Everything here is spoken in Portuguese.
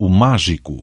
O mágico.